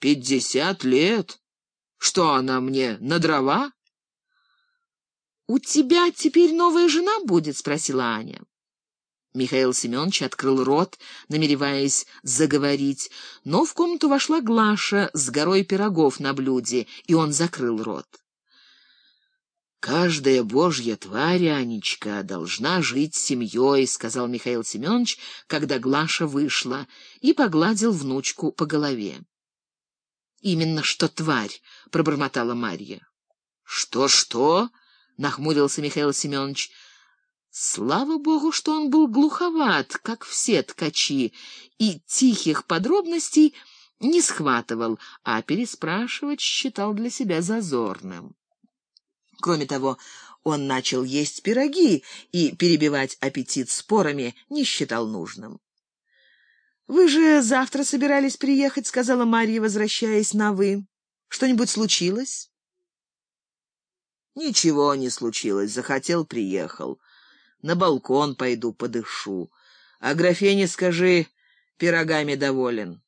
Пятьдесят лет? Что она мне, на дрова? «У тебя теперь новая жена будет?» — спросила Аня. Михаил Семенович открыл рот, намереваясь заговорить, но в комнату вошла Глаша с горой пирогов на блюде, и он закрыл рот. «Каждая божья тварь, Анечка, должна жить семьей», — сказал Михаил Семенович, когда Глаша вышла, и погладил внучку по голове. «Именно что тварь», — пробормотала Марья. «Что-что?» — нахмурился Михаил Семенович. Слава богу, что он был глуховат, как все ткачи, и тихих подробностей не схватывал, а переспрашивать считал для себя зазорным. Кроме того, он начал есть пироги и перебивать аппетит спорами не считал нужным. «Вы же завтра собирались приехать», — сказала Марья, возвращаясь на «вы». «Что-нибудь случилось?» «Ничего не случилось. Захотел — приехал. На балкон пойду, подышу. А графине скажи, пирогами доволен».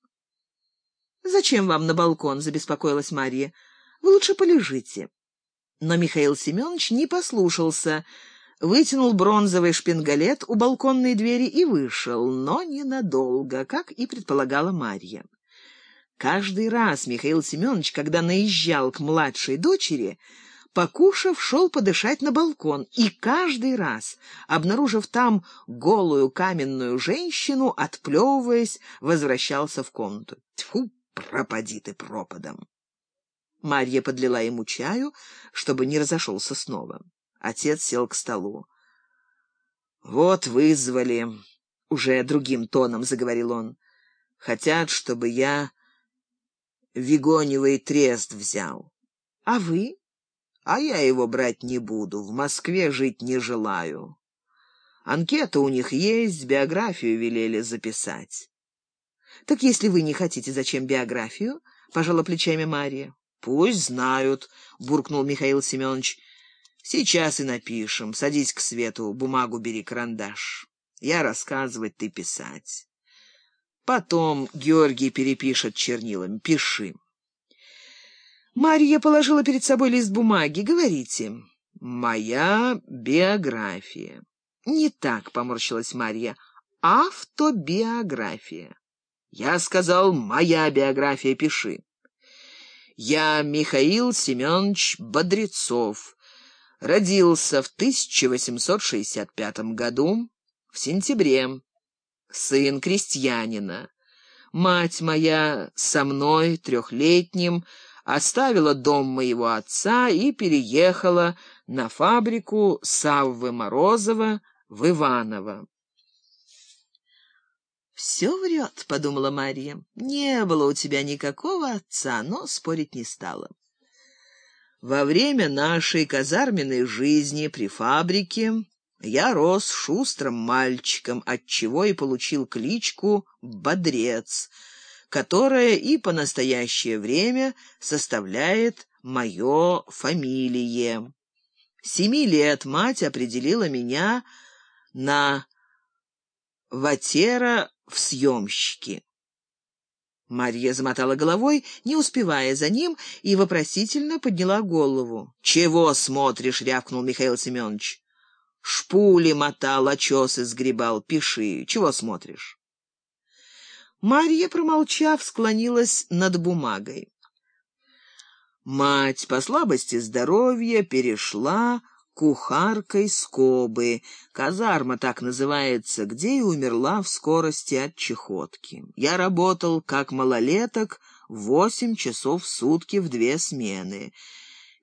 «Зачем вам на балкон?» — забеспокоилась Марья. «Вы лучше полежите». Но Михаил Семенович не послушался, вытянул бронзовый шпингалет у балконной двери и вышел, но ненадолго, как и предполагала Марья. Каждый раз Михаил Семенович, когда наезжал к младшей дочери, Покушав, шел подышать на балкон, и каждый раз, обнаружив там голую каменную женщину, отплевываясь, возвращался в комнату. Тьфу, пропади ты пропадом! Марья подлила ему чаю, чтобы не разошелся снова. Отец сел к столу. «Вот вызвали», — уже другим тоном заговорил он. «Хотят, чтобы я вигоневый трест взял». «А вы?» «А я его брать не буду, в Москве жить не желаю. Анкета у них есть, биографию велели записать». «Так если вы не хотите, зачем биографию?» — пожала плечами Марья. «Пусть знают», — буркнул Михаил Семенович. «Сейчас и напишем. Садись к свету, бумагу бери, карандаш. Я рассказывать, ты писать. Потом Георгий перепишет чернилами. Пиши». Марья положила перед собой лист бумаги. «Говорите». «Моя биография». «Не так», — поморщилась Марья. «Автобиография». «Я сказал, моя биография, пиши». Я Михаил Семенович Бодрецов. Родился в 1865 году, в сентябре. Сын крестьянина. Мать моя со мной, трехлетним, оставила дом моего отца и переехала на фабрику Саввы Морозова в Иваново. «Все врет», — подумала Мария. «Не было у тебя никакого отца, но спорить не стала». Во время нашей казарменной жизни при фабрике я рос шустрым мальчиком, отчего и получил кличку «Бодрец», которая и по настоящее время составляет мое фамилие. Семи лет мать определила меня на ватера в съемщики. Марья замотала головой, не успевая за ним, и вопросительно подняла голову. «Чего смотришь?» — рявкнул Михаил Семенович. «Шпули мотал, очесы сгребал. Пиши. Чего смотришь?» Марья, промолчав, склонилась над бумагой. Мать по слабости здоровья перешла кухаркой скобы. Казарма так называется, где и умерла в скорости от чехотки. Я работал, как малолеток, восемь часов в сутки в две смены.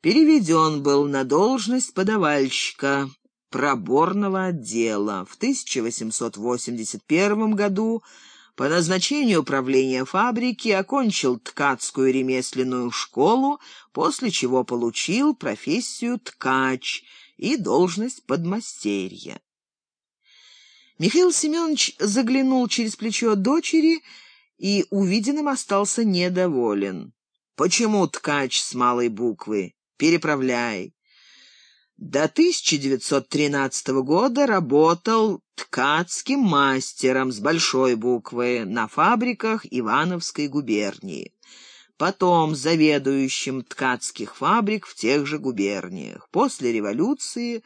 Переведен был на должность подавальщика проборного отдела. В 1881 году по назначению управления фабрики окончил ткацкую ремесленную школу, после чего получил профессию ткач — и должность подмастерья. Михаил Семенович заглянул через плечо дочери и увиденным остался недоволен. «Почему ткач с малой буквы? Переправляй». До 1913 года работал ткацким мастером с большой буквы на фабриках Ивановской губернии. Потом заведующим ткацких фабрик в тех же губерниях. После революции